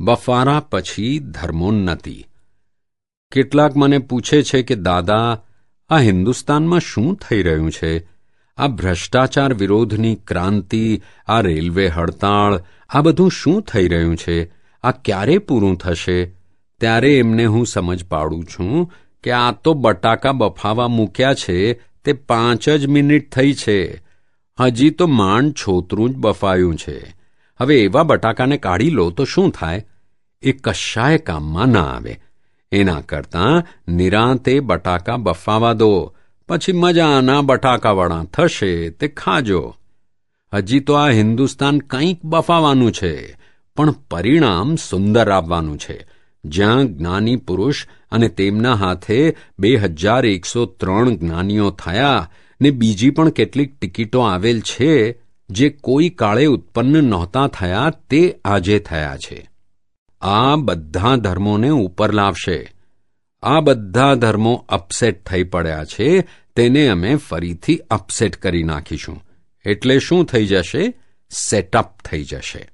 બફારા પછી ધર્મોન્નતિ. કેટલાક મને પૂછે છે કે, દાદા, આ હિન્દુસ્તાનમાં શું થઈ રહ્યું છે? આ ભ્રષ્ટાચાર વિરોધની ક્રાંતિ, આ રેલવે હડતાળ, આ બધું શું થઈ રહ્યું છે? આ ક્યારે પૂરું થશે? ત્યારે એમને હું સમજ પાડું છું કે આ તો બટાકા બફાવા મૂક્યા છે, તે પાંચ જ મિનિટ થઈ છે. હજી તો માંડ છોતરું જ બફાયું છે. હવે એવા બટાકાને કાઢી લો તો શું થાય? એ કશાય કામમાં ના આવે. એના કરતાં નિરાંતે બટાકા બફાવા દો. પછી મજાના બટાકાવાળા થશે તે ખાજો. હજી તો આ હિન્દુસ્તાન કંઈક બફાવાનું છે, પણ પરિણામ સુંદર આવવાનું છે. જ્યાં જ્ઞાની પુરુષ અને તેમના હાથે બે હજાર એકસો ત્રણ જ્ઞાનીઓ થયા ને બીજી પણ કેટલીક ટિકિટો આવેલ છે જે કોઈ કાળે ઉત્પન્ન નહોતા થયા, તે આજે થયા છે. આ બધા ધર્મોને ઉપર લાવશે. આ બધા ધર્મો અપસેટ થઈ પડ્યા છે, તેને અમે ફરીથી અપસેટ કરી નાખીશું. એટલે શું થઈ જશે? સેટઅપ થઈ જશે.